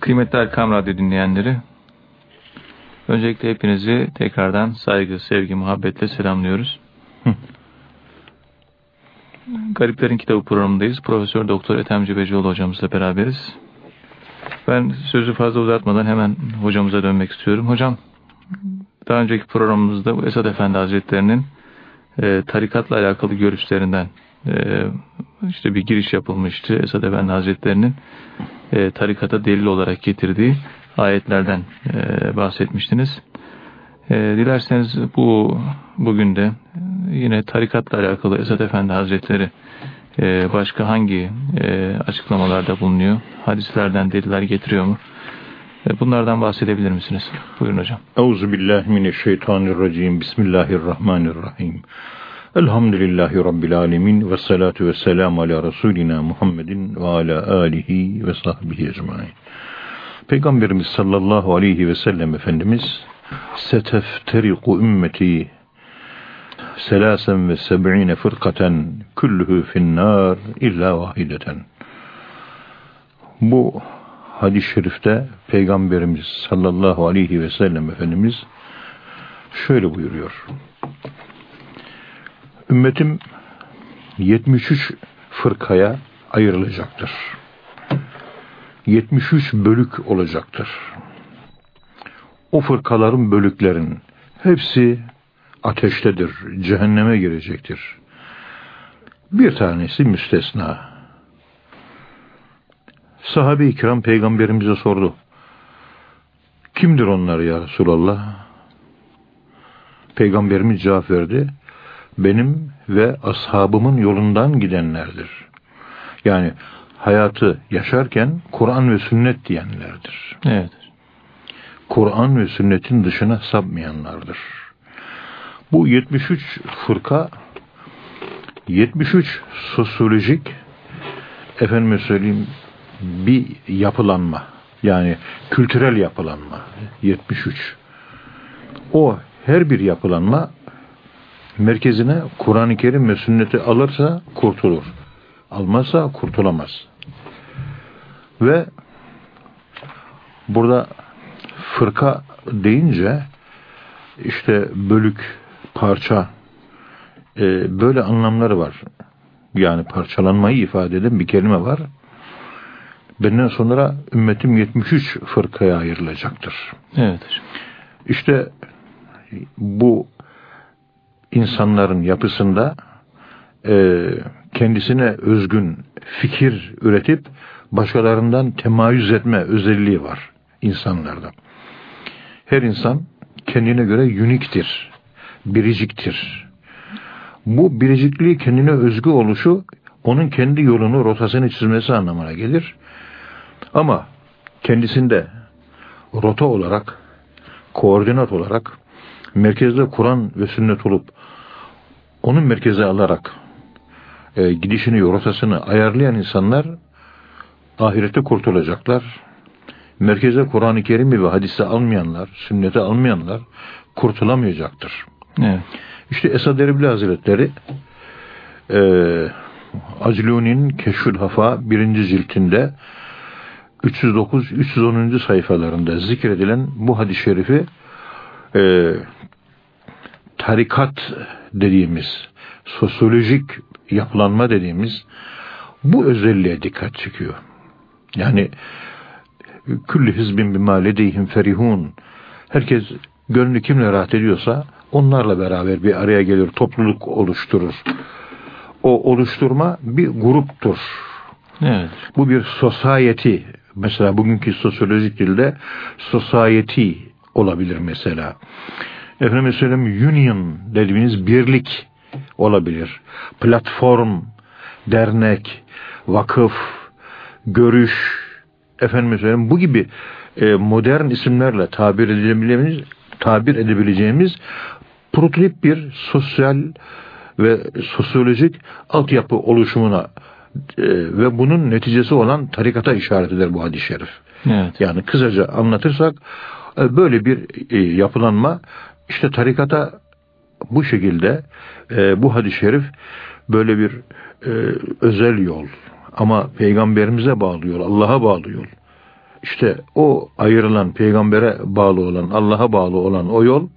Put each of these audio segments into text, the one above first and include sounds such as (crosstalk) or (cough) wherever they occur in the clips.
Kıymetli Erkam Radyo dinleyenleri, öncelikle hepinizi tekrardan saygı, sevgi, muhabbetle selamlıyoruz. (laughs) Gariplerin Kitabı programındayız. Profesör Doktor Ethem Cebecioğlu hocamızla beraberiz. Ben sözü fazla uzatmadan hemen hocamıza dönmek istiyorum. Hocam, daha önceki programımızda Esad Efendi Hazretleri'nin e, tarikatla alakalı görüşlerinden e, işte bir giriş yapılmıştı. Esad Efendi Hazretleri'nin e, tarikata delil olarak getirdiği ayetlerden e, bahsetmiştiniz. E, dilerseniz bu bugün de yine tarikatla alakalı Esad Efendi Hazretleri başka hangi açıklamalarda bulunuyor? Hadislerden deliller getiriyor mu? Bunlardan bahsedebilir misiniz? Buyurun hocam. Euzubillahimineşşeytanirracim. Bismillahirrahmanirrahim. Elhamdülillahi Rabbil alemin ve salatu ve selamu ala Resulina Muhammedin ve ala alihi ve sahbihi ecmain. Peygamberimiz sallallahu aleyhi ve sellem Efendimiz setefteriku ümmeti selasen ve seb'ine fırkaten küllühü finnâr illa vahideten. Bu hadis-i şerifte Peygamberimiz sallallahu aleyhi ve sellem Efendimiz şöyle buyuruyor. Ümmetim 73 fırkaya ayrılacaktır. 73 bölük olacaktır. O fırkaların bölüklerin hepsi ateştedir, cehenneme girecektir. Bir tanesi müstesna. Sahabe-i kiram peygamberimize sordu. Kimdir onlar ya Resulallah? Peygamberimiz cevap verdi benim ve ashabımın yolundan gidenlerdir. Yani hayatı yaşarken Kur'an ve sünnet diyenlerdir. Evet. Kur'an ve sünnetin dışına sapmayanlardır. Bu 73 fırka 73 sosyolojik efendime söyleyeyim bir yapılanma yani kültürel yapılanma 73 o her bir yapılanma merkezine Kur'an-ı Kerim ve sünneti alırsa kurtulur. Almazsa kurtulamaz. Ve burada fırka deyince işte bölük, parça e, böyle anlamları var. Yani parçalanmayı ifade eden bir kelime var. Benden sonra ümmetim 73 fırkaya ayrılacaktır. Evet. İşte bu insanların yapısında e, kendisine özgün fikir üretip başkalarından temayüz etme özelliği var insanlarda. Her insan kendine göre uniktir, biriciktir. Bu biricikliği kendine özgü oluşu onun kendi yolunu, rotasını çizmesi anlamına gelir. Ama kendisinde rota olarak, koordinat olarak merkezde Kur'an ve sünnet olup onun merkeze alarak e, gidişini, rotasını ayarlayan insanlar ahirette kurtulacaklar. Merkeze Kur'an-ı Kerim'i ve hadisi almayanlar, sünneti almayanlar kurtulamayacaktır. Evet. İşte Esad Erbil Hazretleri e, Acluni'nin Keşfül Hafa birinci ciltinde 309-310. sayfalarında zikredilen bu hadis-i şerifi e, tarikat dediğimiz, sosyolojik yapılanma dediğimiz bu özelliğe dikkat çekiyor. Yani külli hizbin bima ledeyhim ferihun. Herkes gönlü kimle rahat ediyorsa onlarla beraber bir araya gelir, topluluk oluşturur. O oluşturma bir gruptur. Evet. Bu bir society. Mesela bugünkü sosyolojik dilde society olabilir mesela. Efendim söyleyeyim union dediğimiz birlik olabilir. Platform, dernek, vakıf, görüş, efendim söyleyeyim bu gibi e, modern isimlerle tabir edebileceğimiz tabir edebileceğimiz prototip bir sosyal ve sosyolojik altyapı oluşumuna e, ve bunun neticesi olan tarikata işaret eder bu hadis-i şerif. Evet. Yani kısaca anlatırsak e, böyle bir e, yapılanma işte tarikata bu şekilde e, bu hadis-i şerif böyle bir e, özel yol ama peygamberimize bağlı yol, Allah'a bağlı yol. işte o ayrılan peygambere bağlı olan, Allah'a bağlı olan o yol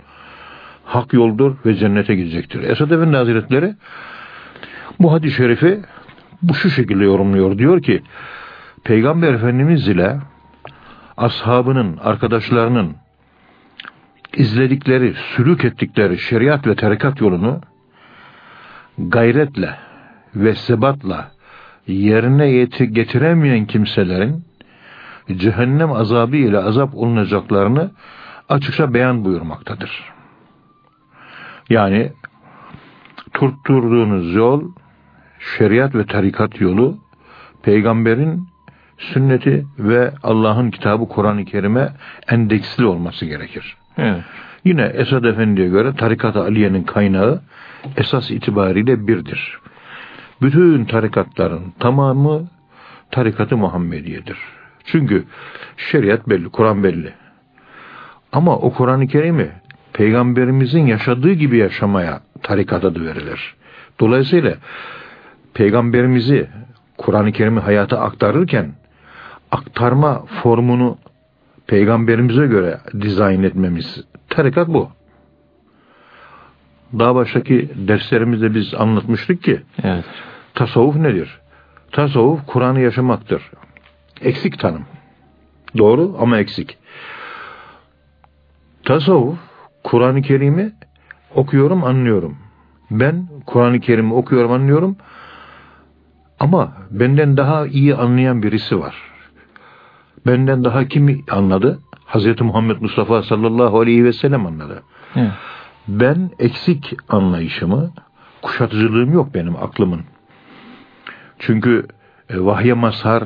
hak yoldur ve cennete gidecektir. Esad Efendi Hazretleri bu hadis-i şerifi bu şu şekilde yorumluyor. Diyor ki Peygamber Efendimiz ile ashabının, arkadaşlarının izledikleri, sülük ettikleri şeriat ve tarikat yolunu gayretle ve sebatla yerine getiremeyen kimselerin cehennem azabı ile azap olunacaklarını açıkça beyan buyurmaktadır. Yani tutturduğunuz yol şeriat ve tarikat yolu peygamberin sünneti ve Allah'ın kitabı Kur'an-ı Kerim'e endeksli olması gerekir. Evet. Yine Esad Efendi'ye göre tarikat Aliye'nin kaynağı esas itibariyle birdir. Bütün tarikatların tamamı tarikatı Muhammediye'dir. Çünkü şeriat belli, Kur'an belli. Ama o Kur'an-ı Kerim'i peygamberimizin yaşadığı gibi yaşamaya tarikat adı verilir. Dolayısıyla peygamberimizi Kur'an-ı Kerim'i hayata aktarırken aktarma formunu peygamberimize göre dizayn etmemiz tarikat bu. Daha baştaki derslerimizde biz anlatmıştık ki Evet. tasavvuf nedir? Tasavvuf Kur'an'ı yaşamaktır. Eksik tanım. Doğru ama eksik. Tasavvuf Kur'an-ı Kerim'i okuyorum, anlıyorum. Ben Kur'an-ı Kerim'i okuyorum, anlıyorum. Ama benden daha iyi anlayan birisi var. Benden daha kim anladı? Hazreti Muhammed Mustafa sallallahu aleyhi ve sellem anladı. Evet. Ben eksik anlayışımı, kuşatıcılığım yok benim aklımın. Çünkü e, vahye mazhar,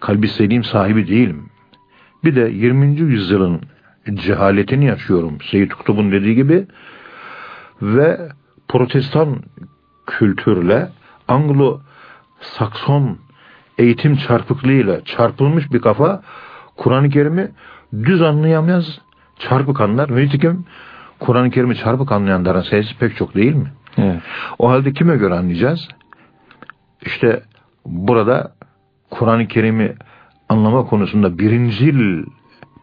kalbi selim sahibi değilim. Bir de 20. yüzyılın cehaletini yaşıyorum. Seyyid Kutub'un dediği gibi ve protestan kültürle Anglo Sakson eğitim çarpıklığıyla çarpılmış bir kafa Kur'an-ı Kerim'i düz anlayamaz, çarpık anlar. Nitekim Kur'an-ı Kerim'i çarpık anlayanların sayısı pek çok değil mi? Evet. O halde kime göre anlayacağız? İşte burada Kur'an-ı Kerim'i anlama konusunda birincil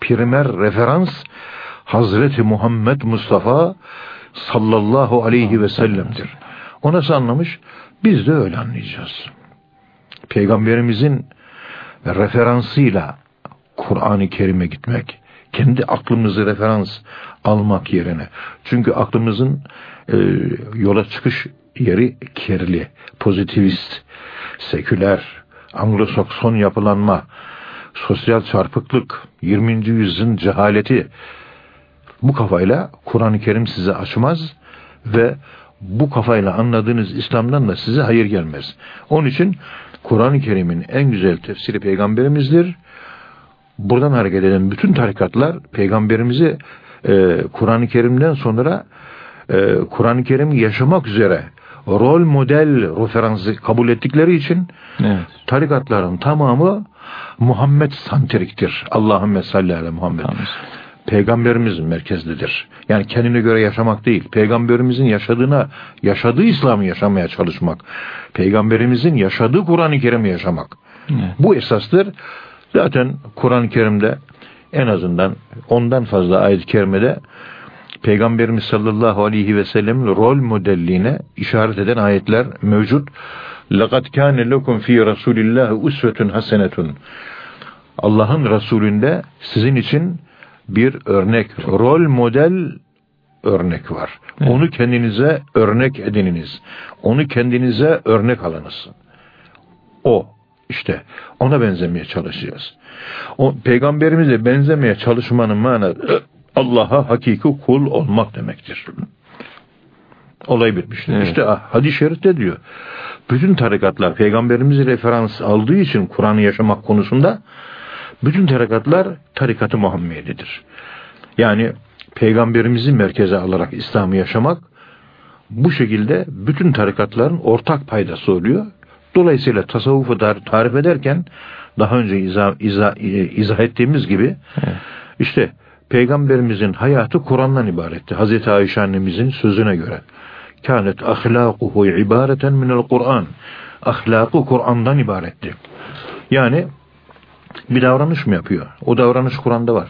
primer referans Hazreti Muhammed Mustafa sallallahu aleyhi ve sellem'dir. O nasıl anlamış? Biz de öyle anlayacağız. Peygamberimizin referansıyla Kur'an-ı Kerim'e gitmek, kendi aklımızı referans almak yerine. Çünkü aklımızın e, yola çıkış yeri kirli, pozitivist, seküler, Anglo-Sakson yapılanma, sosyal çarpıklık, 20. yüzyılın cehaleti. Bu kafayla Kur'an-ı Kerim size açmaz ve bu kafayla anladığınız İslam'dan da size hayır gelmez. Onun için Kur'an-ı Kerim'in en güzel tefsiri peygamberimizdir. Buradan hareket eden bütün tarikatlar peygamberimizi e, Kur'an-ı Kerim'den sonra e, Kur'an-ı Kerim'i yaşamak üzere rol model referansı kabul ettikleri için Evet. tarikatların tamamı Muhammed santriktir. Allahümme salli ala Muhammed. Tamam Peygamberimiz merkezlidir. Yani kendine göre yaşamak değil. Peygamberimizin yaşadığına, yaşadığı İslam'ı yaşamaya çalışmak. Peygamberimizin yaşadığı Kur'an-ı Kerim'i yaşamak. Evet. Bu esastır. Zaten Kur'an-ı Kerim'de en azından ondan fazla ayet-i kerimede Peygamberimiz sallallahu aleyhi ve sellem rol modelliğine işaret eden ayetler mevcut. لَقَدْ كَانَ لَكُمْ ف۪ي رَسُولِ اللّٰهِ اُسْوَةٌ حَسَنَةٌ Allah'ın Resulünde sizin için bir örnek, rol model örnek var. Evet. Onu kendinize örnek edininiz. Onu kendinize örnek alınız. O işte ona benzemeye çalışacağız. O peygamberimize benzemeye çalışmanın manası Allah'a hakiki kul olmak demektir. Olay bitmiştir. Evet. İşte ah, hadis-i şerifte diyor. Bütün tarikatlar peygamberimizi referans aldığı için Kur'an'ı yaşamak konusunda bütün tarikatlar tarikatı Muhammedidir. Yani peygamberimizi merkeze alarak İslam'ı yaşamak bu şekilde bütün tarikatların ortak paydası oluyor. Dolayısıyla tasavvufu tarif ederken daha önce izah, izah, izah ettiğimiz gibi Evet. işte peygamberimizin hayatı Kur'an'dan ibaretti. Hazreti Ayşe annemizin sözüne göre. Kânet ahlâkuhu ibareten minel Kur'an. Ahlakı Kur'an'dan ibaretti. Yani Bir davranış mı yapıyor? O davranış Kur'an'da var.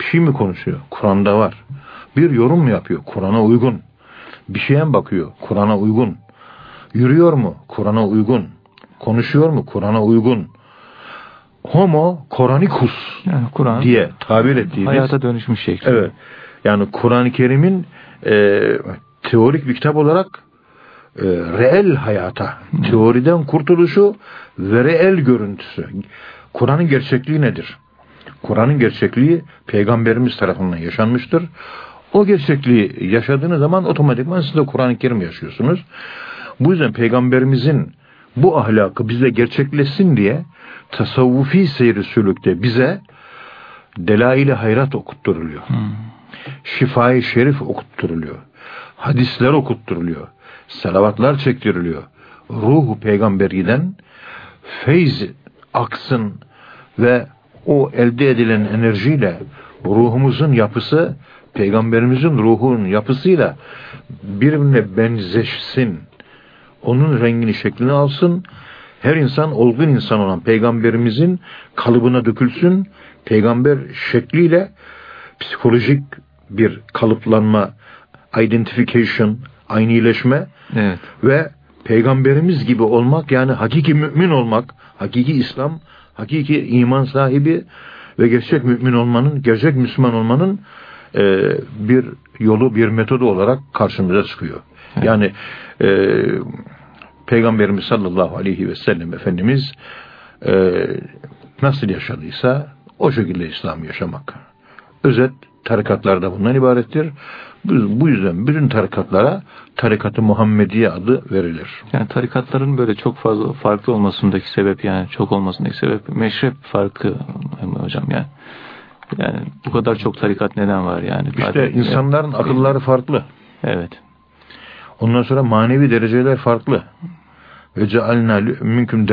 Bir şey mi konuşuyor? Kur'an'da var. Bir yorum mu yapıyor? Kur'an'a uygun. Bir şeye mi bakıyor? Kur'an'a uygun. Yürüyor mu? Kur'an'a uygun. Konuşuyor mu? Kur'an'a uygun. Homo Koranikus Yani Kur'an diye tabir ettiğimiz hayata dönüşmüş şekli. Evet. Yani Kur'an-ı Kerim'in e, teorik bir kitap olarak e, reel hayata, teoriden kurtuluşu ve reel görüntüsü. Kur'an'ın gerçekliği nedir? Kur'an'ın gerçekliği peygamberimiz tarafından yaşanmıştır. O gerçekliği yaşadığınız zaman otomatikman siz de Kur'an-ı Kerim yaşıyorsunuz. Bu yüzden peygamberimizin bu ahlakı bize gerçekleşsin diye tasavvufi seyri sülükte bize delail-i hayrat okutturuluyor. Şifai şerif okutturuluyor. Hadisler okutturuluyor. Salavatlar çektiriliyor. Ruhu peygamberiden feyz aksın ve o elde edilen enerjiyle ruhumuzun yapısı peygamberimizin ruhunun yapısıyla birbirine benzeşsin. Onun rengini şeklini alsın. Her insan olgun insan olan peygamberimizin kalıbına dökülsün. Peygamber şekliyle psikolojik bir kalıplanma, identification, aynileşme Evet. ve peygamberimiz gibi olmak yani hakiki mümin olmak, hakiki İslam, hakiki iman sahibi ve gerçek mümin olmanın, gerçek Müslüman olmanın e, bir yolu, bir metodu olarak karşımıza çıkıyor. Yani e, Peygamberimiz sallallahu aleyhi ve sellem Efendimiz e, nasıl yaşadıysa o şekilde İslam yaşamak. Özet tarikatlar da bundan ibarettir. Bu, yüzden bütün tarikatlara tarikat-ı Muhammediye adı verilir. Yani tarikatların böyle çok fazla farklı olmasındaki sebep yani çok olmasındaki sebep meşrep farkı hocam yani. Yani bu kadar çok tarikat neden var yani? İşte insanların akılları farklı. Evet. Ondan sonra manevi dereceler farklı. Ve cealna mümkün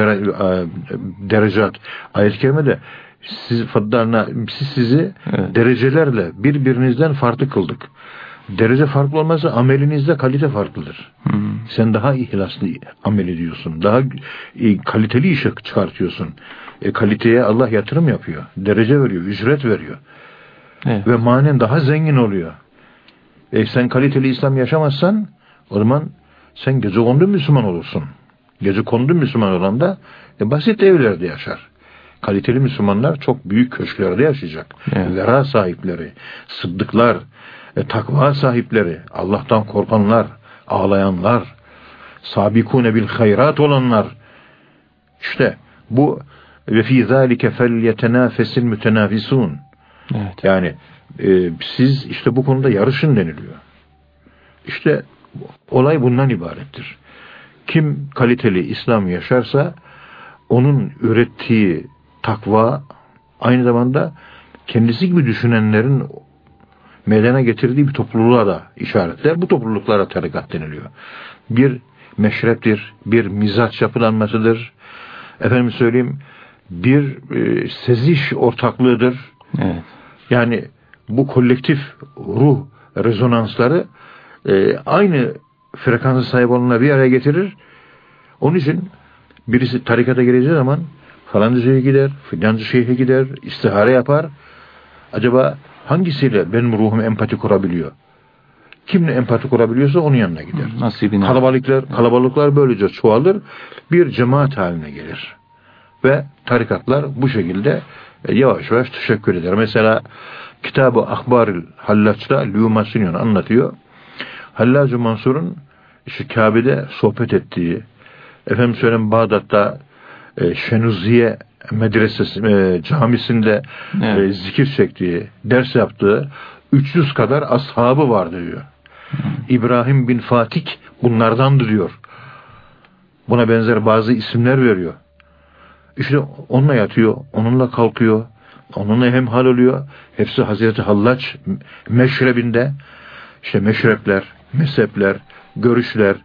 derecat. Ayet-i kerimede siz faddalna siz sizi Evet. derecelerle birbirinizden farklı kıldık. Derece farklı olmazsa amelinizde kalite farklıdır. Hı. Sen daha ihlaslı amel ediyorsun. Daha e, kaliteli işe çıkartıyorsun. E, kaliteye Allah yatırım yapıyor. Derece veriyor, ücret veriyor. Evet. Ve manen daha zengin oluyor. E sen kaliteli İslam yaşamazsan o zaman sen gece kondu Müslüman olursun. Gece kondu Müslüman olan da e, basit evlerde yaşar. Kaliteli Müslümanlar çok büyük köşklerde yaşayacak. Evet. Vera sahipleri, sıddıklar, e, takva sahipleri, Allah'tan korkanlar, ağlayanlar, sabikune bil hayrat olanlar. İşte bu ve fi zalike felyetenafesil mütenafisun. Evet. Yani e, siz işte bu konuda yarışın deniliyor. İşte olay bundan ibarettir. Kim kaliteli İslam yaşarsa onun ürettiği takva aynı zamanda kendisi gibi düşünenlerin meydana getirdiği bir topluluğa da işaretler. Bu topluluklara tarikat deniliyor. Bir meşreptir, bir mizaç yapılanmasıdır. Efendim söyleyeyim bir e, seziş ortaklığıdır. Evet. Yani bu kolektif ruh rezonansları e, aynı frekansa sahip olanları bir araya getirir. Onun için birisi tarikata gireceği zaman falanca şeye gider, filanca şeye gider, istihare yapar. Acaba hangisiyle benim ruhum empati kurabiliyor? Kimle empati kurabiliyorsa onun yanına gider. Nasibine. Kalabalıklar, kalabalıklar böylece çoğalır, bir cemaat haline gelir. Ve tarikatlar bu şekilde e, yavaş yavaş teşekkür eder. Mesela kitabı Ahbaril Hallaç'ta Lümasinyon anlatıyor. Hallacı Mansur'un işte Kabe'de sohbet ettiği, efendim söyleyeyim Bağdat'ta e, Şenuziye medresesi, e, camisinde Evet. e, zikir çektiği, ders yaptığı 300 kadar ashabı vardı diyor. İbrahim bin Fatik bunlardandı diyor. Buna benzer bazı isimler veriyor. İşte onunla yatıyor, onunla kalkıyor, onunla hemhal oluyor. Hepsi Hazreti Hallaç meşrebinde. İşte meşrepler, mezhepler, görüşler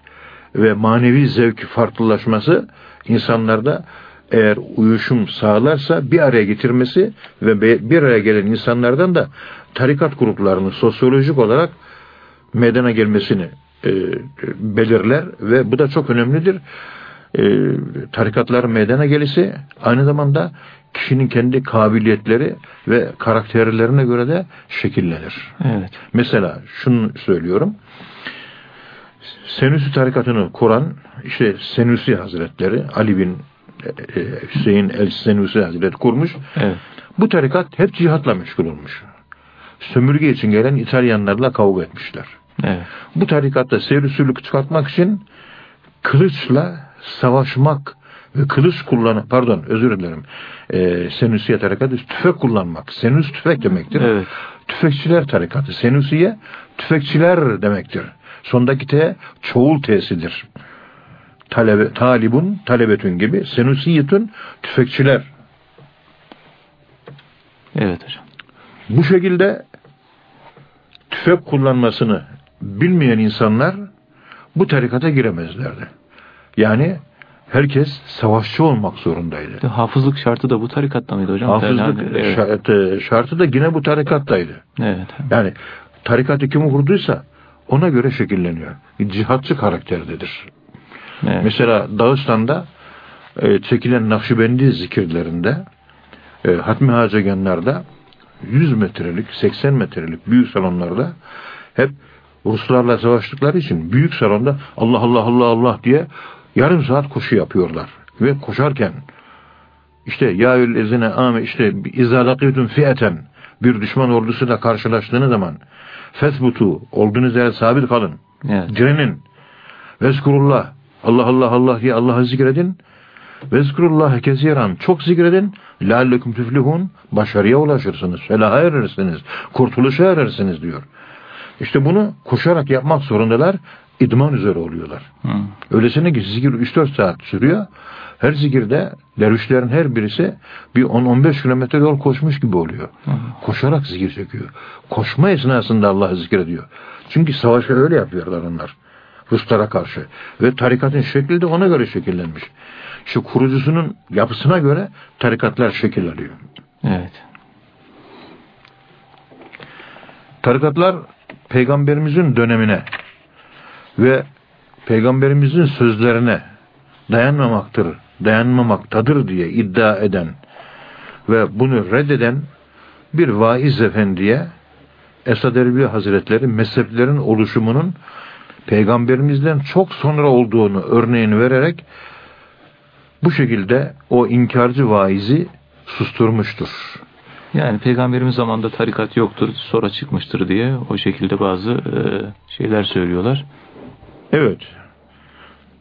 ve manevi zevk farklılaşması insanlarda eğer uyuşum sağlarsa bir araya getirmesi ve bir araya gelen insanlardan da tarikat gruplarının sosyolojik olarak meydana gelmesini e, belirler ve bu da çok önemlidir. E, tarikatların meydana gelisi aynı zamanda kişinin kendi kabiliyetleri ve karakterlerine göre de şekillenir. Evet. Mesela şunu söylüyorum. Senüsi tarikatını kuran işte Senüsi Hazretleri Ali bin e, e, Hüseyin El Senüsi Hazretleri kurmuş. Evet. Bu tarikat hep cihatla meşgul olmuş. Sömürge için gelen İtalyanlarla kavga etmişler. Evet. Bu tarikatta seyrisülük çıkartmak için kılıçla savaşmak ve kılıç kullan pardon özür dilerim e, Senüsiye tarikatı tüfek kullanmak. Senüs tüfek demektir. Evet. Tüfekçiler tarikatı. Senüsiye tüfekçiler demektir. Sondaki T çoğul T'sidir. Talebe, talibun, talebetün gibi. Senusiyetün tüfekçiler. Evet hocam. Bu şekilde tüfek kullanmasını bilmeyen insanlar bu tarikata giremezlerdi. Yani herkes savaşçı olmak zorundaydı. Hafızlık şartı da bu tarikatta mıydı hocam? Hafızlık evet. şartı, şartı da yine bu tarikattaydı. Evet. Yani tarikatı kim kurduysa ona göre şekilleniyor. Cihatçı karakterdedir. Evet. Mesela Dağıstan'da e, çekilen Nakşibendi zikirlerinde e, Hatmi Hacegenler'de 100 metrelik, 80 metrelik büyük salonlarda hep Ruslarla savaştıkları için büyük salonda Allah Allah Allah Allah diye yarım saat koşu yapıyorlar. Ve koşarken işte ya ezine ame işte izalakitun fiyeten bir düşman ordusuyla karşılaştığınız zaman fesbutu olduğunuz yere sabit kalın. Evet. Direnin. Vezkurullah. Allah Allah Allah diye Allah'ı zikredin. Vezkurullahı kesiran. Çok zikredin. Leallekum tüflihun. Başarıya ulaşırsınız. Felaha erersiniz. Kurtuluşa erersiniz diyor. İşte bunu koşarak yapmak zorundalar. İdman üzere oluyorlar. Hı. Öylesine ki zikir 3-4 saat sürüyor. Her zikirde dervişlerin her birisi bir 10-15 kilometre yol koşmuş gibi oluyor. Koşarak zikir çekiyor. Koşma esnasında Allah'ı zikrediyor. Çünkü savaşa öyle yapıyorlar onlar. Ruslara karşı. Ve tarikatın şekli de ona göre şekillenmiş. İşte kurucusunun yapısına göre tarikatlar şekil alıyor. Evet. Tarikatlar peygamberimizin dönemine ve peygamberimizin sözlerine dayanmamaktır, dayanmamaktadır diye iddia eden ve bunu reddeden bir vaiz efendiye Esad Erbil Hazretleri mezheplerin oluşumunun peygamberimizden çok sonra olduğunu örneğini vererek bu şekilde o inkarcı vaizi susturmuştur. Yani peygamberimiz zamanında tarikat yoktur, sonra çıkmıştır diye o şekilde bazı e, şeyler söylüyorlar. Evet.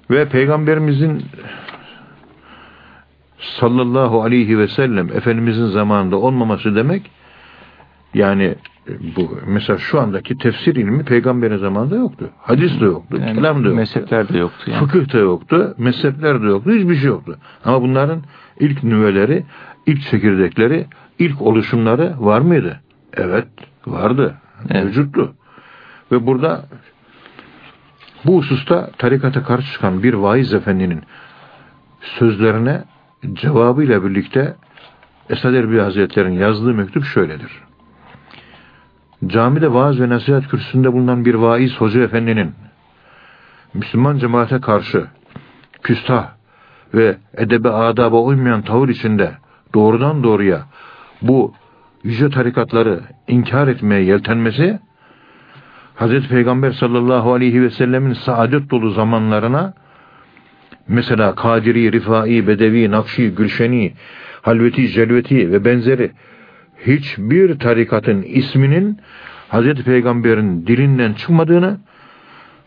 Ve peygamberimizin sallallahu aleyhi ve sellem Efendimizin zamanında olmaması demek yani bu mesela şu andaki tefsir ilmi peygamberin zamanında yoktu. Hadis de yoktu. Yani kelam da yoktu. Mezhepler de yoktu. Yani. Fıkıh da yoktu. Mezhepler de yoktu. Hiçbir şey yoktu. Ama bunların ilk nüveleri, ilk çekirdekleri, ilk oluşumları var mıydı? Evet. Vardı. Evet. Mevcuttu. Ve burada bu hususta tarikata karşı çıkan bir vaiz efendinin sözlerine cevabıyla birlikte Esad Erbil Hazretleri'nin yazdığı mektup şöyledir. Camide vaaz ve nasihat kürsüsünde bulunan bir vaiz hoca efendinin Müslüman cemaate karşı küstah ve edebe adaba uymayan tavır içinde doğrudan doğruya bu yüce tarikatları inkar etmeye yeltenmesi Hazreti Peygamber sallallahu aleyhi ve sellemin saadet dolu zamanlarına mesela Kadiri, Rifai, Bedevi, Nakşi, Gülşeni, Halveti, Celveti ve benzeri hiçbir tarikatın isminin Hazreti Peygamber'in dilinden çıkmadığını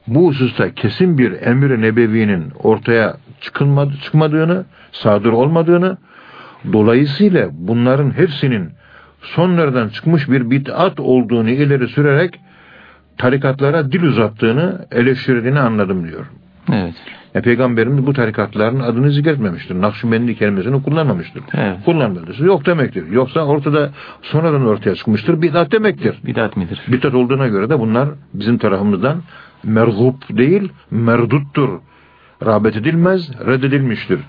bu hususta kesin bir emir-i nebevinin ortaya çıkmadığını, sadır olmadığını, dolayısıyla bunların hepsinin sonlardan çıkmış bir bid'at olduğunu ileri sürerek tarikatlara dil uzattığını, eleştirdiğini anladım diyor. Evet. E, Peygamberimiz bu tarikatların adını zikretmemiştir. Nakşibendi kelimesini kullanmamıştır. Evet. Kullanmadı. Yok demektir. Yoksa ortada sonradan ortaya çıkmıştır. Bid'at demektir. Bidat midir? Bid'at olduğuna göre de bunlar bizim tarafımızdan merzup değil, merduttur. Rağbet edilmez, reddedilmiştir.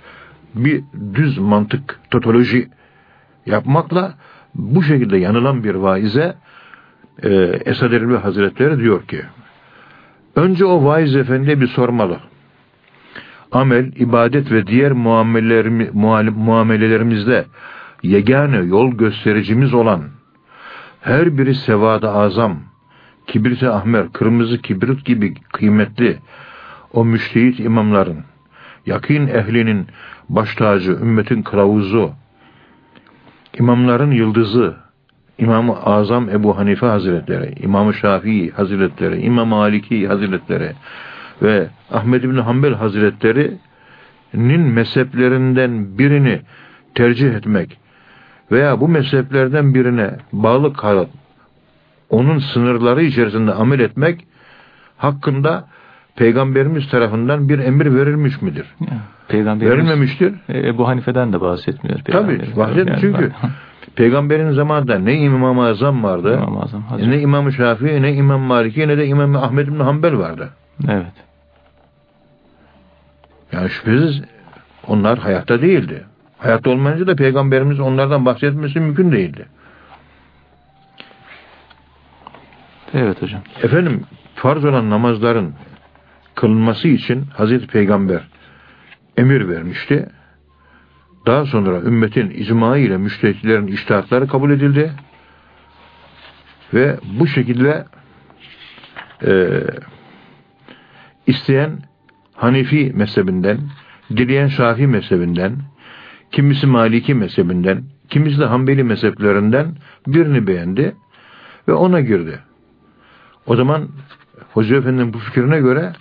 Bir düz mantık, totoloji yapmakla bu şekilde yanılan bir vaize e, Esad Erbil Hazretleri diyor ki önce o vaiz efendiye bir sormalı. Amel, ibadet ve diğer muamelelerimizde yegane yol göstericimiz olan, her biri sevada azam, kibrit ahmer, kırmızı kibrit gibi kıymetli o müştehit imamların, yakin ehlinin baş tacı, ümmetin kılavuzu, imamların yıldızı, İmam-ı Azam Ebu Hanife Hazretleri, İmam-ı Şafii Hazretleri, İmam Maliki Hazretleri ve Ahmed bin Hanbel Hazretleri'nin mezheplerinden birini tercih etmek veya bu mezheplerden birine bağlı kalıp onun sınırları içerisinde amel etmek hakkında Peygamberimiz tarafından bir emir verilmiş midir? Peygamberimiz, Verilmemiştir. E, Ebu Hanife'den de bahsetmiyor. Tabii bahsetmiyor çünkü (laughs) Peygamberin zamanında ne İmam-ı Azam vardı, İmam Azam, ne İmam-ı Şafii, ne İmam Maliki, ne de İmam Ahmed bin Hanbel vardı. Evet. Yani şüphesiz onlar hayatta değildi. Hayatta olmayınca da Peygamberimiz onlardan bahsetmesi mümkün değildi. Evet hocam. Efendim farz olan namazların kılınması için Hazreti Peygamber emir vermişti. Daha sonra ümmetin icma ile müştehitlerin iştihatları kabul edildi. Ve bu şekilde e, isteyen Hanefi mezhebinden, dileyen Şafii mezhebinden, kimisi Maliki mezhebinden, kimisi de Hanbeli mezheplerinden birini beğendi ve ona girdi. O zaman Hoca Efendi'nin bu fikrine göre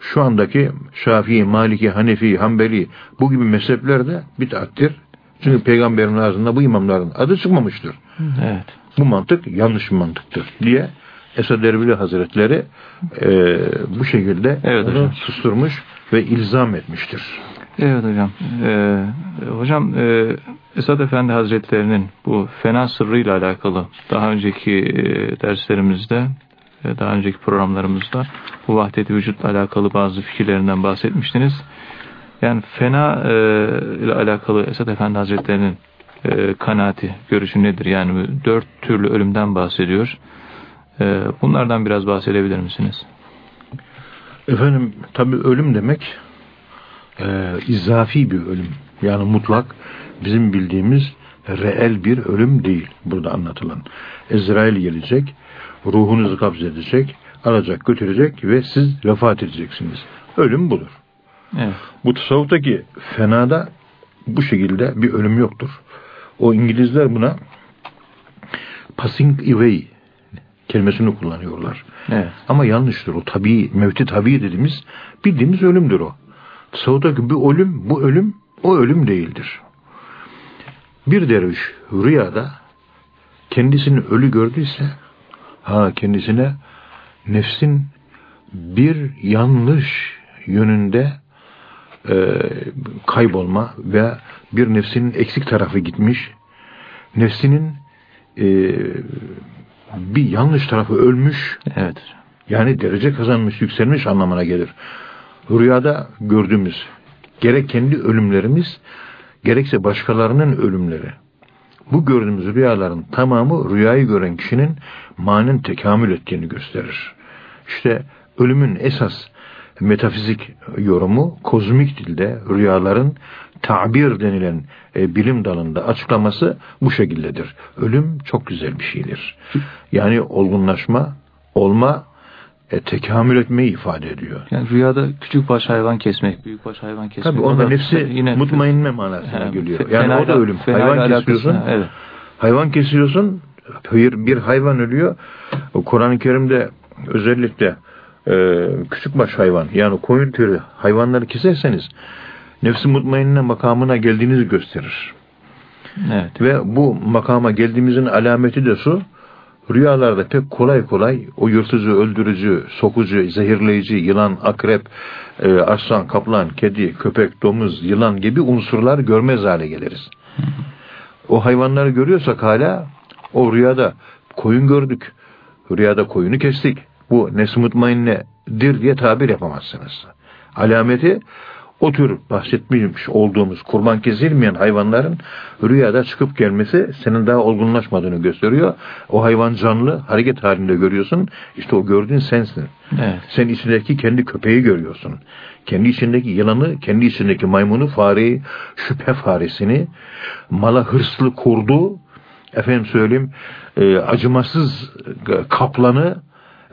şu andaki Şafii, Maliki, Hanefi, Hanbeli bu gibi mezhepler de bid'attir. Çünkü peygamberin ağzında bu imamların adı çıkmamıştır. Evet. Bu mantık yanlış bir mantıktır diye Esad Erbili Hazretleri e, bu şekilde evet, onu hocam. susturmuş ve ilzam etmiştir. Evet hocam. Ee, hocam e, Esad Efendi Hazretlerinin bu fena sırrıyla alakalı daha önceki e, derslerimizde daha önceki programlarımızda bu vahdeti vücutla alakalı bazı fikirlerinden bahsetmiştiniz. Yani fena e, ile alakalı Esad Efendi Hazretleri'nin e, kanaati, görüşü nedir? Yani dört türlü ölümden bahsediyor. E, bunlardan biraz bahsedebilir misiniz? Efendim tabi ölüm demek e, izafi bir ölüm. Yani mutlak bizim bildiğimiz reel bir ölüm değil burada anlatılan. Ezrail gelecek, ruhunuzu kabzedecek, alacak, götürecek ve siz vefat edeceksiniz. Ölüm budur. Evet. Bu tasavvuftaki fenada bu şekilde bir ölüm yoktur. O İngilizler buna passing away kelimesini kullanıyorlar. Evet. Ama yanlıştır. O tabi, mevti tabi dediğimiz bildiğimiz ölümdür o. Tasavvuftaki bu ölüm, bu ölüm o ölüm değildir. Bir derviş rüyada kendisini ölü gördüyse ha kendisine nefsin bir yanlış yönünde e, kaybolma ve bir nefsinin eksik tarafı gitmiş nefsinin e, bir yanlış tarafı ölmüş evet. yani derece kazanmış yükselmiş anlamına gelir rüyada gördüğümüz gerek kendi ölümlerimiz gerekse başkalarının ölümleri bu gördüğümüz rüyaların tamamı rüyayı gören kişinin manen tekamül ettiğini gösterir. İşte ölümün esas metafizik yorumu kozmik dilde rüyaların tabir denilen e, bilim dalında açıklaması bu şekildedir. Ölüm çok güzel bir şeydir. Yani olgunlaşma, olma, e, tekamül etmeyi ifade ediyor. Yani rüyada küçük baş hayvan kesmek, büyük baş hayvan kesmek. Tabii onda nefsi (laughs) yine mutmainme manasına yani, geliyor. Yani o da ölüm. Hayvan kesiyorsun. Evet. Hayvan kesiyorsun. Bir, bir hayvan ölüyor. Kur'an-ı Kerim'de özellikle e, küçük baş hayvan yani koyun türü hayvanları keserseniz nefsi mutmainne makamına geldiğinizi gösterir. Evet. Ve bu makama geldiğimizin alameti de su rüyalarda pek kolay kolay o yırtıcı, öldürücü, sokucu, zehirleyici, yılan, akrep, e, aslan, kaplan, kedi, köpek, domuz, yılan gibi unsurlar görmez hale geliriz. O hayvanları görüyorsak hala o rüyada koyun gördük. Rüyada koyunu kestik. Bu nesmut mutmainnedir diye tabir yapamazsınız. Alameti o tür bahsetmiş olduğumuz kurban kesilmeyen hayvanların rüyada çıkıp gelmesi senin daha olgunlaşmadığını gösteriyor. O hayvan canlı hareket halinde görüyorsun. İşte o gördüğün sensin. Evet. Sen içindeki kendi köpeği görüyorsun. Kendi içindeki yılanı, kendi içindeki maymunu, fareyi, şüphe faresini, mala hırslı kurdu, efendim söyleyeyim, e, acımasız kaplanı,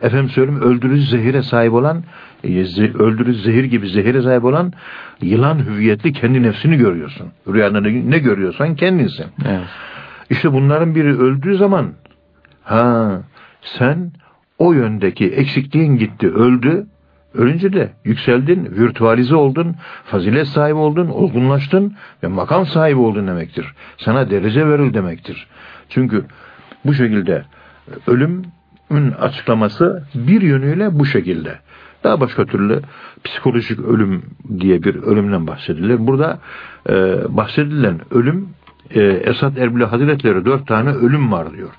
efendim söyleyeyim öldürücü zehire sahip olan e, öldürücü zehir gibi zehire sahip olan yılan hüviyetli kendi nefsini görüyorsun. Rüyanda ne görüyorsan kendinsin. Evet. İşte bunların biri öldüğü zaman ha sen o yöndeki eksikliğin gitti, öldü. Ölünce de yükseldin, virtualize oldun, fazilet sahibi oldun, olgunlaştın ve makam sahibi oldun demektir. Sana derece veril demektir. Çünkü bu şekilde ölümün açıklaması bir yönüyle bu şekilde. Daha başka türlü psikolojik ölüm diye bir ölümden bahsedilir. Burada e, bahsedilen ölüm e, Esad Erbil Hazretleri dört tane ölüm var diyor.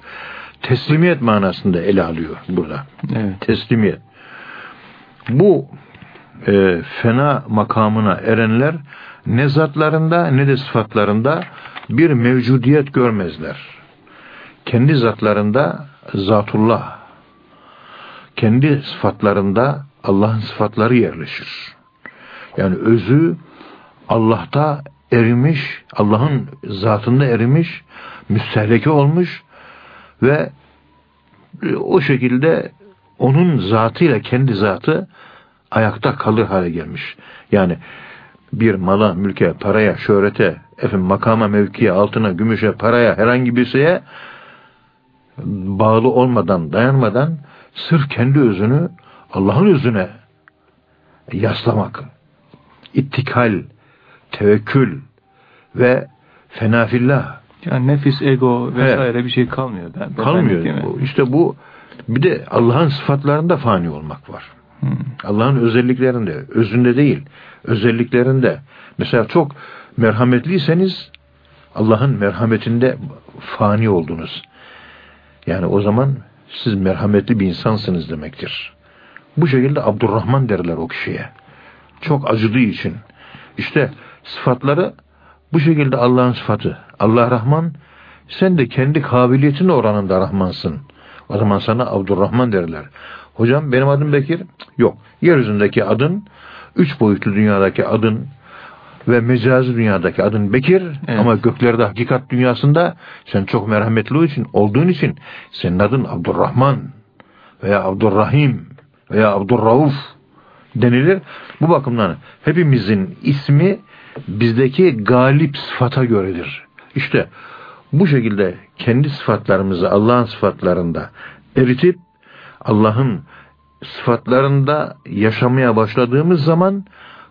Teslimiyet manasında ele alıyor burada. Evet. Teslimiyet. Bu e, fena makamına erenler ne zatlarında ne de sıfatlarında bir mevcudiyet görmezler. Kendi zatlarında zatullah, kendi sıfatlarında Allah'ın sıfatları yerleşir. Yani özü Allah'ta erimiş, Allah'ın zatında erimiş, müstehleke olmuş ve o şekilde onun zatıyla kendi zatı ayakta kalır hale gelmiş. Yani bir mala, mülke, paraya, şöhrete, efendim makama, mevkiye, altına, gümüşe, paraya, herhangi bir şeye bağlı olmadan, dayanmadan sırf kendi özünü Allah'ın özüne yaslamak, ittikal, tevekkül ve fenafillah. Yani nefis, ego vesaire evet. bir şey kalmıyor. Ben, kalmıyor. Ben işte bu bir de Allah'ın sıfatlarında fani olmak var. Hmm. Allah'ın özelliklerinde, özünde değil, özelliklerinde. Mesela çok merhametliyseniz Allah'ın merhametinde fani oldunuz. Yani o zaman siz merhametli bir insansınız demektir. Bu şekilde Abdurrahman derler o kişiye. Çok acıdığı için. İşte sıfatları bu şekilde Allah'ın sıfatı. Allah Rahman sen de kendi kabiliyetin oranında Rahmansın. O zaman sana Abdurrahman derler. Hocam benim adım Bekir. Yok. Yeryüzündeki adın, üç boyutlu dünyadaki adın ve mecazi dünyadaki adın Bekir evet. ama göklerde hakikat dünyasında sen çok merhametli için, olduğun için senin adın Abdurrahman veya Abdurrahim veya Abdurrauf denilir. Bu bakımdan hepimizin ismi bizdeki galip sıfata göredir. İşte bu şekilde kendi sıfatlarımızı Allah'ın sıfatlarında eritip Allah'ın sıfatlarında yaşamaya başladığımız zaman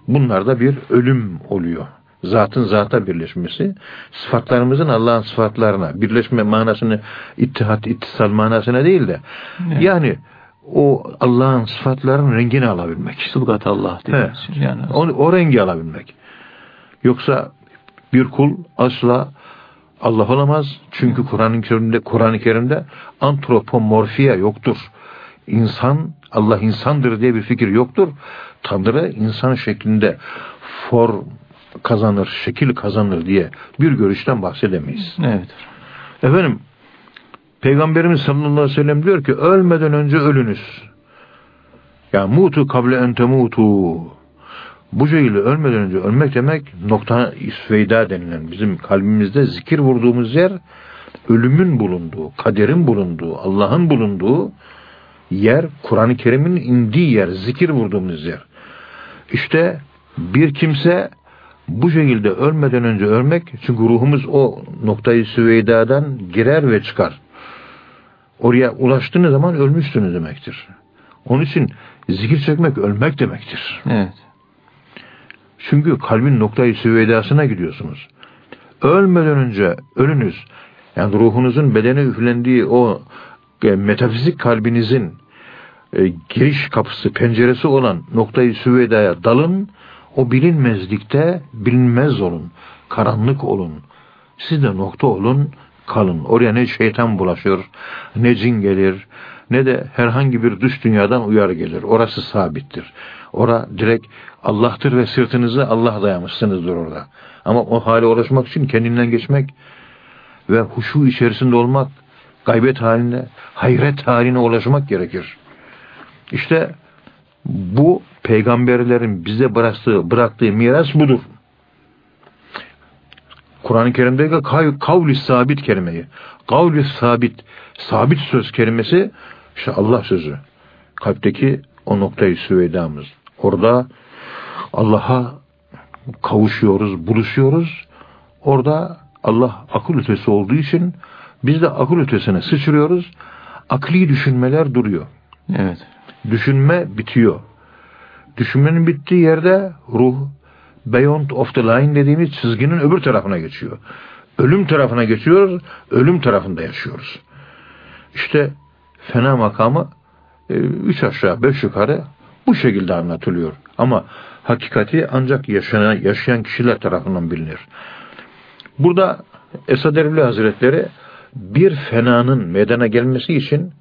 bunlarda bir ölüm oluyor. Zatın zata birleşmesi, sıfatlarımızın Allah'ın sıfatlarına birleşme manasını ittihat, ittisal manasına değil de evet. yani o Allah'ın sıfatlarının rengini alabilmek. Sıbgat Allah dediğimiz yani. O, o rengi alabilmek. Yoksa bir kul asla Allah olamaz. Çünkü Kur'an-ı Kerim'de Kur'an-ı Kerim'de antropomorfiya yoktur. İnsan Allah insandır diye bir fikir yoktur. Tanrı insan şeklinde form kazanır, şekil kazanır diye bir görüşten bahsedemeyiz. Evet. Efendim Peygamberimiz sallallahu aleyhi ve sellem diyor ki ölmeden önce ölünüz. Ya mutu kable ente mutu. Bu şekilde ölmeden önce ölmek demek nokta isveyda denilen bizim kalbimizde zikir vurduğumuz yer ölümün bulunduğu, kaderin bulunduğu, Allah'ın bulunduğu yer, Kur'an-ı Kerim'in indiği yer, zikir vurduğumuz yer. İşte bir kimse bu şekilde ölmeden önce ölmek, çünkü ruhumuz o noktayı süveydadan girer ve çıkar. Oraya ulaştığınız zaman ölmüşsünüz demektir. Onun için zikir çekmek ölmek demektir. Evet. Çünkü kalbin noktayı süveydasına gidiyorsunuz. Ölmeden önce ölünüz. Yani ruhunuzun bedene üflendiği o metafizik kalbinizin e, giriş kapısı, penceresi olan noktayı süveydaya dalın. O bilinmezlikte bilinmez olun. Karanlık olun. Siz de nokta olun. kalın. Oraya ne şeytan bulaşır, ne cin gelir, ne de herhangi bir dış dünyadan uyarı gelir. Orası sabittir. Ora direkt Allah'tır ve sırtınızı Allah dayamışsınızdır orada. Ama o hale ulaşmak için kendinden geçmek ve huşu içerisinde olmak, gaybet haline, hayret haline ulaşmak gerekir. İşte bu peygamberlerin bize bıraktığı, bıraktığı miras budur. Kur'an-ı Kerim'de kavli sabit kelimeyi. Kavli sabit, sabit söz kelimesi işte Allah sözü. Kalpteki o noktayı süveydamız. Orada Allah'a kavuşuyoruz, buluşuyoruz. Orada Allah akıl ötesi olduğu için biz de akıl ötesine sıçrıyoruz. Akli düşünmeler duruyor. Evet. Düşünme bitiyor. Düşünmenin bittiği yerde ruh beyond of the line dediğimiz çizginin öbür tarafına geçiyor. Ölüm tarafına geçiyoruz, ölüm tarafında yaşıyoruz. İşte fena makamı e, üç aşağı beş yukarı bu şekilde anlatılıyor. Ama hakikati ancak yaşayan, yaşayan kişiler tarafından bilinir. Burada Esad Erbil Hazretleri bir fenanın meydana gelmesi için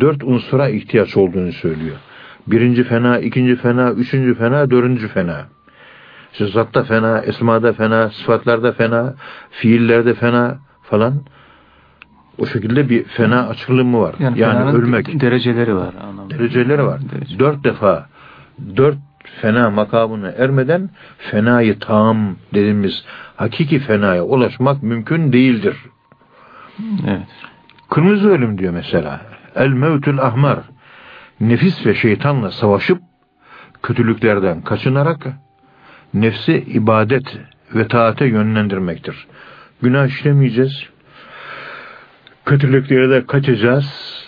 dört unsura ihtiyaç olduğunu söylüyor. Birinci fena, ikinci fena, üçüncü fena, dördüncü fena. İşte zatta fena, esmada fena, sıfatlarda fena, fiillerde fena falan. O şekilde bir fena açılımı var. Yani, yani ölmek. Dereceleri var. Anlamda. Dereceleri var. Derece. Dört defa, dört fena makamını ermeden fenayı tam dediğimiz hakiki fenaya ulaşmak mümkün değildir. Evet. Kırmızı ölüm diyor mesela. El mevtül ahmar. Nefis ve şeytanla savaşıp kötülüklerden kaçınarak nefsi ibadet ve taate yönlendirmektir. Günah işlemeyeceğiz. Kötülüklere de kaçacağız.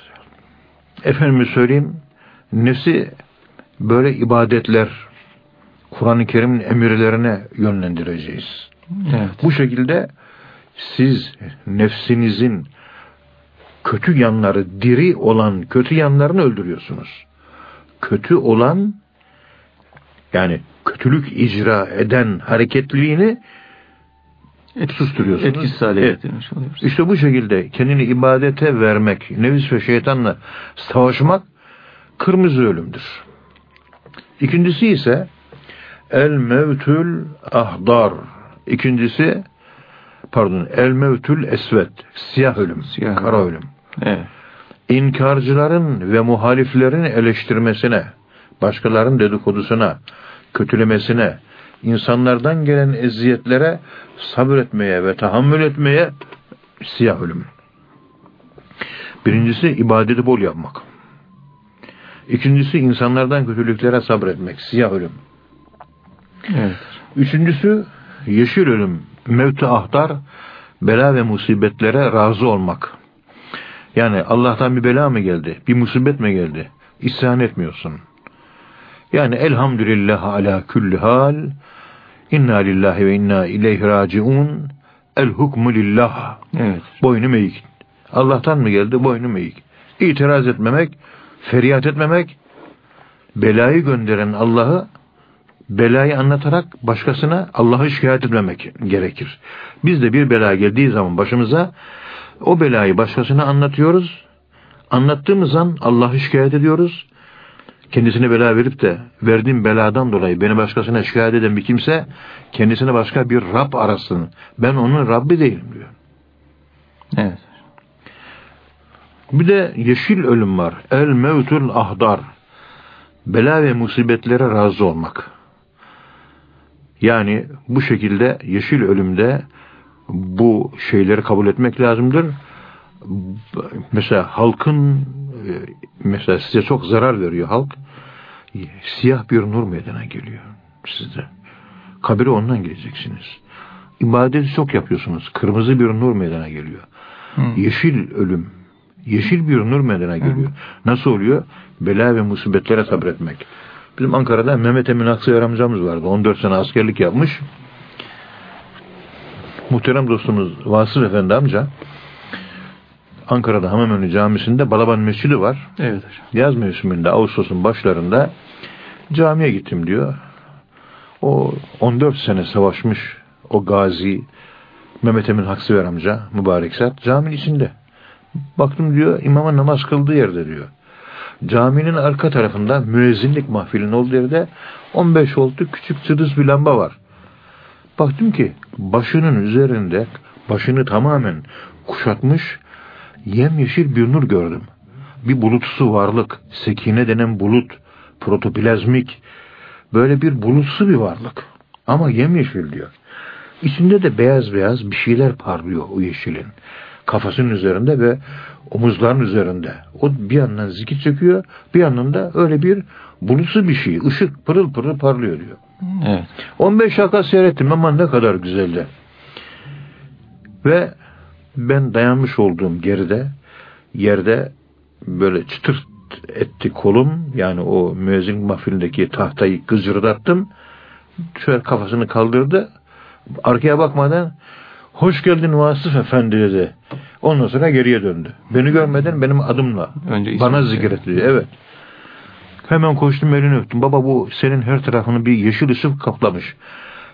Efendime söyleyeyim, nefsi böyle ibadetler, Kur'an-ı Kerim'in emirlerine yönlendireceğiz. Evet. Bu şekilde siz nefsinizin kötü yanları, diri olan kötü yanlarını öldürüyorsunuz. Kötü olan yani kötülük icra eden hareketliliğini et, susturuyorsunuz. Etkisiz hale evet. getirmiş oluyoruz. İşte bu şekilde kendini ibadete vermek, nefis ve şeytanla savaşmak kırmızı ölümdür. İkincisi ise el mevtül ahdar. İkincisi pardon el mevtül esvet. Siyah ölüm. Siyah. Kara ölüm. Evet. İnkarcıların ve muhaliflerin eleştirmesine, başkalarının dedikodusuna, kötülemesine, insanlardan gelen eziyetlere sabretmeye ve tahammül etmeye siyah ölüm. Birincisi ibadeti bol yapmak. İkincisi insanlardan kötülüklere sabretmek. Siyah ölüm. Evet. Üçüncüsü yeşil ölüm. Mevt-i bela ve musibetlere razı olmak. Yani Allah'tan bir bela mı geldi? Bir musibet mi geldi? İsyan etmiyorsun. Yani elhamdülillah ala kulli hal inna lillahi ve inna ileyhi raciun el hukmu lillah. Evet. Boynum eğik. Allah'tan mı geldi? Boynum eğik. İtiraz etmemek, feryat etmemek, belayı gönderen Allah'ı belayı anlatarak başkasına Allah'ı şikayet etmemek gerekir. Biz de bir bela geldiği zaman başımıza o belayı başkasına anlatıyoruz. Anlattığımız an Allah'ı şikayet ediyoruz. Kendisine bela verip de verdiğim beladan dolayı beni başkasına şikayet eden bir kimse kendisine başka bir Rab arasın. Ben onun Rabbi değilim diyor. Evet. Bir de yeşil ölüm var. El mevtul ahdar. Bela ve musibetlere razı olmak. Yani bu şekilde yeşil ölümde bu şeyleri kabul etmek lazımdır. Mesela halkın mesela size çok zarar veriyor halk. Siyah bir nur meydana geliyor sizde. Kabire ondan geleceksiniz. İbadeti çok yapıyorsunuz. Kırmızı bir nur meydana geliyor. Hı. Yeşil ölüm. Yeşil bir nur meydana geliyor. Hı. Nasıl oluyor? Bela ve musibetlere sabretmek. Bizim Ankara'da Mehmet Emin Aksayar amcamız vardı. 14 sene askerlik yapmış. Muhterem dostumuz Vasıf Efendi amca Ankara'da Hamamönü Camisi'nde Balaban Mescidi var. Evet hocam. Yaz mevsiminde Ağustos'un başlarında camiye gittim diyor. O 14 sene savaşmış o gazi Mehmet Emin Haksıver amca, mübarek zat, caminin içinde. Baktım diyor, imamın namaz kıldığı yerde diyor. Caminin arka tarafında müezzinlik mahfilinin olduğu yerde 15 voltluk küçük cılız bir lamba var. Baktım ki başının üzerinde başını tamamen kuşatmış yemyeşil bir nur gördüm. Bir bulutsu varlık, sekine denen bulut, protoplazmik, böyle bir bulutsu bir varlık. Ama yemyeşil diyor. İçinde de beyaz beyaz bir şeyler parlıyor o yeşilin. Kafasının üzerinde ve omuzların üzerinde. O bir yandan zikir çekiyor, bir yandan da öyle bir bulutsu bir şey, ışık pırıl pırıl parlıyor diyor. Evet. 15 dakika seyrettim ama ne kadar güzeldi. Ve ben dayanmış olduğum geride, yerde böyle çıtır etti kolum. Yani o müezzin mahfilindeki tahtayı gıcırdattım. Şöyle kafasını kaldırdı. Arkaya bakmadan hoş geldin Vasıf Efendi dedi. Ondan sonra geriye döndü. Beni görmeden benim adımla Önce bana ismi- zikretti. Evet. Hemen koştum elini öptüm. Baba bu senin her tarafını bir yeşil ışık kaplamış.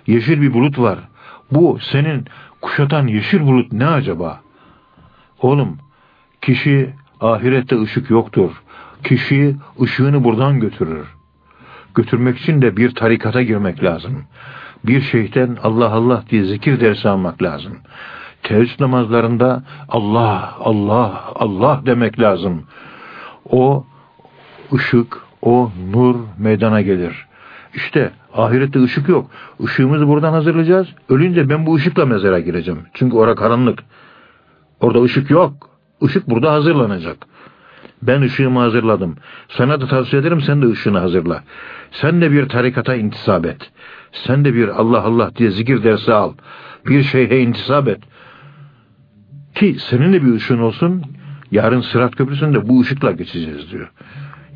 Yeşil bir bulut var. Bu senin kuşatan yeşil bulut ne acaba? Oğlum kişi ahirette ışık yoktur. Kişi ışığını buradan götürür. Götürmek için de bir tarikata girmek lazım. Bir şeyhten Allah Allah diye zikir dersi almak lazım. Teheccüd namazlarında Allah, Allah, Allah demek lazım. O ışık, o nur meydana gelir. İşte ahirette ışık yok. Işığımızı buradan hazırlayacağız. Ölünce ben bu ışıkla mezara gireceğim. Çünkü orada karanlık. Orada ışık yok. Işık burada hazırlanacak. Ben ışığımı hazırladım. Sana da tavsiye ederim sen de ışığını hazırla. Sen de bir tarikata intisap et. Sen de bir Allah Allah diye zikir dersi al. Bir şeyhe intisap et. Ki senin de bir ışığın olsun. Yarın Sırat Köprüsü'nde bu ışıkla geçeceğiz diyor.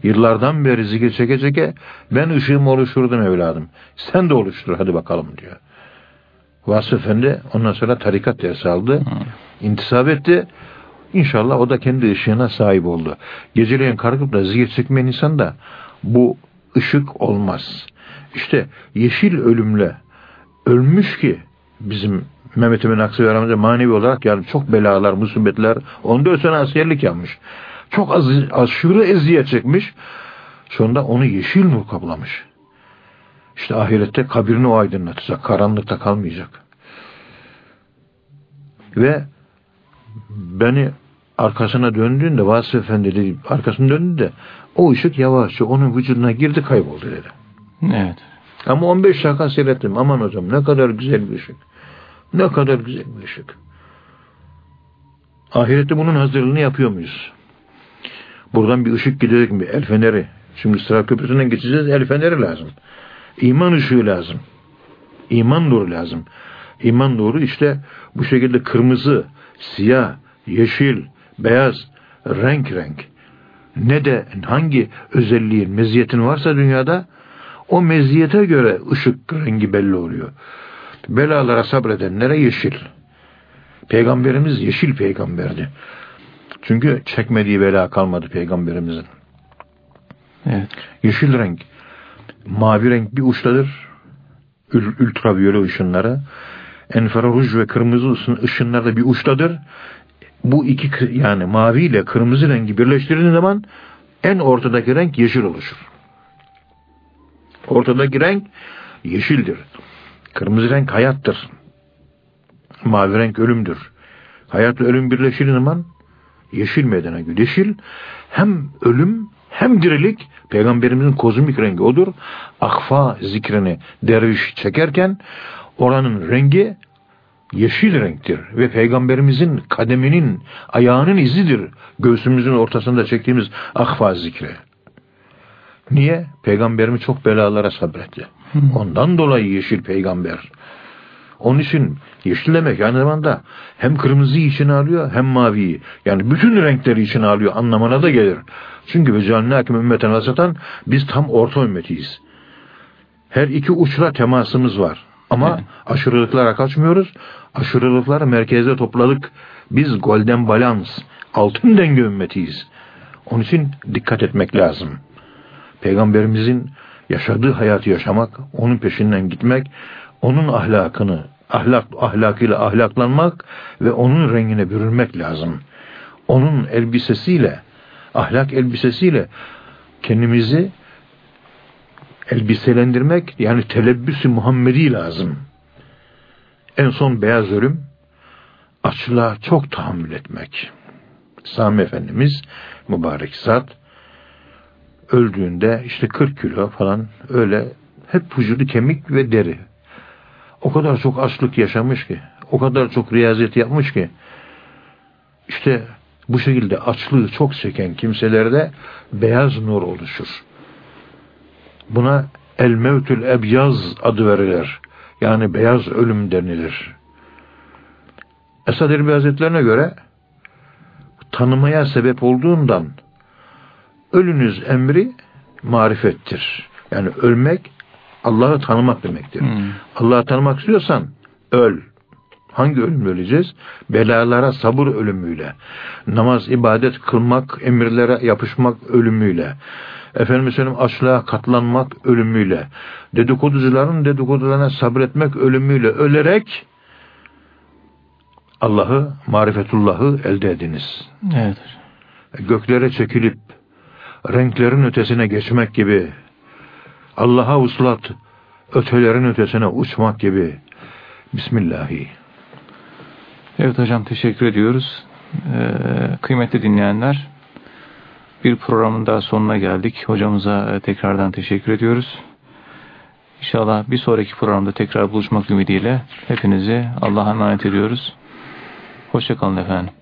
Yıllardan beri zikir çeke çeke ben ışığımı oluşturdum evladım. Sen de oluştur hadi bakalım diyor. Vasıf Efendi ondan sonra tarikat dersi aldı. İntisap etti. İnşallah o da kendi ışığına sahip oldu. Geceleyin kalkıp da zikir çekmeyen insan da bu ışık olmaz. İşte yeşil ölümle ölmüş ki bizim Mehmet Emin Aksever amca manevi olarak yani çok belalar, musibetler 14 sene askerlik yapmış. Çok az, aşırı eziyet çekmiş. Sonunda onu yeşil nur kaplamış. İşte ahirette kabrini o aydınlatacak. Karanlıkta kalmayacak. Ve beni arkasına döndüğünde Vasıf Efendi dedi, arkasına döndüğünde o ışık yavaşça onun vücuduna girdi kayboldu dedi. Evet. Ama 15 dakika seyrettim. Aman hocam ne kadar güzel bir ışık. Ne kadar güzel bir ışık. Ahirette bunun hazırlığını yapıyor muyuz? Buradan bir ışık gidecek mi? El feneri. Şimdi Sırat Köprüsü'nden geçeceğiz. El feneri lazım. İman ışığı lazım. İman nuru lazım. İman nuru işte bu şekilde kırmızı, siyah, yeşil, beyaz, renk renk. Ne de hangi özelliğin, meziyetin varsa dünyada o meziyete göre ışık rengi belli oluyor. Belalara sabredenlere yeşil. Peygamberimiz yeşil peygamberdi. Çünkü çekmediği bela kalmadı peygamberimizin. Evet. Yeşil renk, mavi renk bir uçtadır. Ül- Ultraviyole ışınları. Enfraruj ve kırmızı ışın- ışınlar da bir uçtadır. Bu iki yani mavi ile kırmızı rengi birleştirdiğin zaman en ortadaki renk yeşil oluşur. Ortadaki renk yeşildir. Kırmızı renk hayattır. Mavi renk ölümdür. Hayatla ölüm birleştiği zaman yeşil meydana geliyor. Yeşil hem ölüm hem dirilik peygamberimizin kozmik rengi odur. Akfa zikrini derviş çekerken oranın rengi yeşil renktir ve peygamberimizin kademinin ayağının izidir. Göğsümüzün ortasında çektiğimiz akfa zikri. Niye? Peygamberimiz çok belalara sabretti. Ondan dolayı yeşil peygamber. Onun için yeşil demek aynı zamanda hem kırmızıyı içine alıyor hem maviyi. Yani bütün renkleri içine alıyor anlamına da gelir. Çünkü ve cealnâkim ümmeten vasatan biz tam orta ümmetiyiz. Her iki uçla temasımız var. Ama aşırılıklara kaçmıyoruz. Aşırılıkları merkeze topladık. Biz golden balans, altın denge ümmetiyiz. Onun için dikkat etmek lazım. Peygamberimizin yaşadığı hayatı yaşamak, onun peşinden gitmek, onun ahlakını ahlak ahlakıyla ahlaklanmak ve onun rengine bürünmek lazım. Onun elbisesiyle, ahlak elbisesiyle kendimizi elbiselendirmek yani telebbüsü Muhammedi lazım. En son beyaz ölüm açlığa çok tahammül etmek. Sami Efendimiz mübarek zat öldüğünde işte 40 kilo falan öyle hep vücudu kemik ve deri. O kadar çok açlık yaşamış ki, o kadar çok riyazet yapmış ki işte bu şekilde açlığı çok çeken kimselerde beyaz nur oluşur. Buna el mevtül ebyaz adı verilir. Yani beyaz ölüm denilir. Esad Erbil Hazretlerine göre tanımaya sebep olduğundan ölünüz emri marifettir. Yani ölmek Allah'ı tanımak demektir. Hmm. Allah'ı tanımak istiyorsan öl. Hangi ölüm öleceğiz? Belalara sabır ölümüyle. Namaz, ibadet kılmak, emirlere yapışmak ölümüyle. Efendim söyleyeyim açlığa katlanmak ölümüyle. Dedikoducuların dedikodularına sabretmek ölümüyle. Ölerek Allah'ı, marifetullah'ı elde ediniz. Evet. Göklere çekilip renklerin ötesine geçmek gibi Allah'a uslat ötelerin ötesine uçmak gibi Bismillahi. Evet hocam teşekkür ediyoruz. Ee, kıymetli dinleyenler bir programın daha sonuna geldik. Hocamıza e, tekrardan teşekkür ediyoruz. İnşallah bir sonraki programda tekrar buluşmak ümidiyle hepinizi Allah'a emanet ediyoruz. Hoşçakalın efendim.